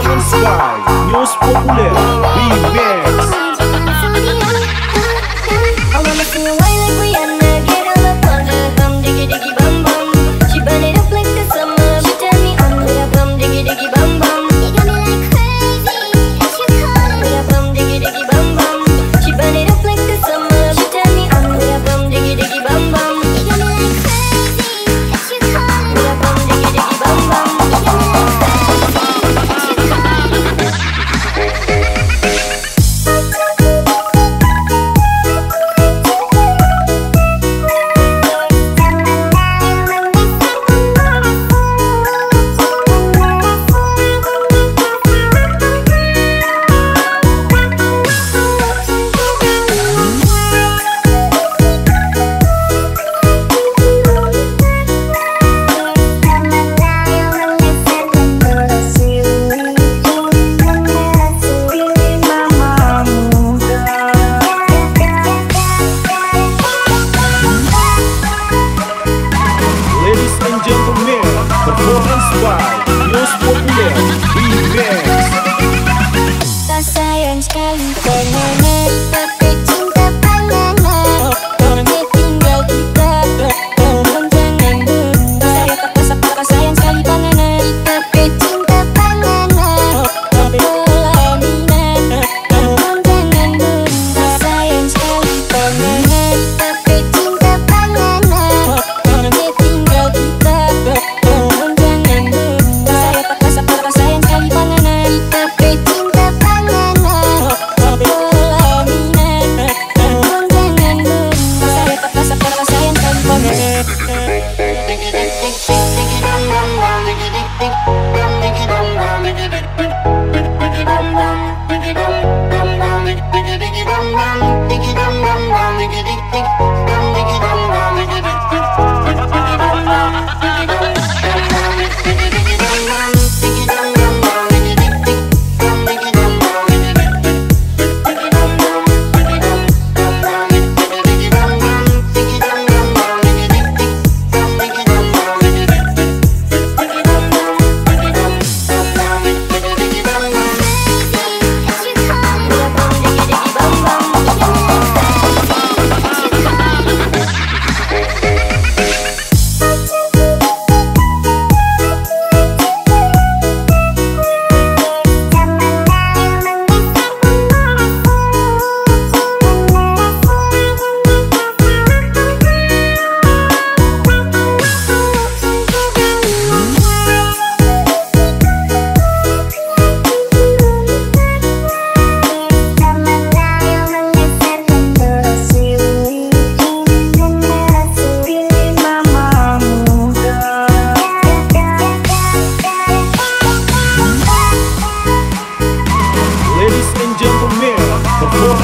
Performance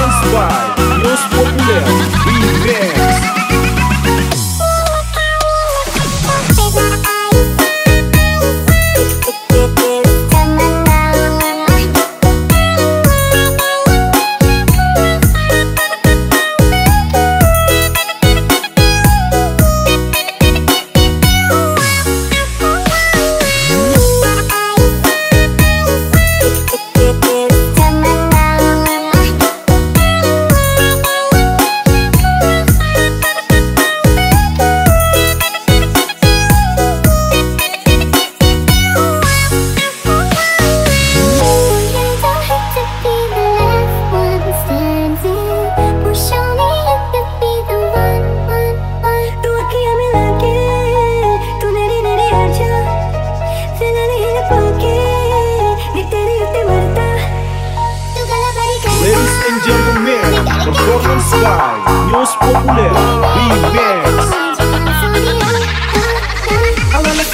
Transpire, Los Populer, Viver. Sky, News Popular, B-Bags. I wanna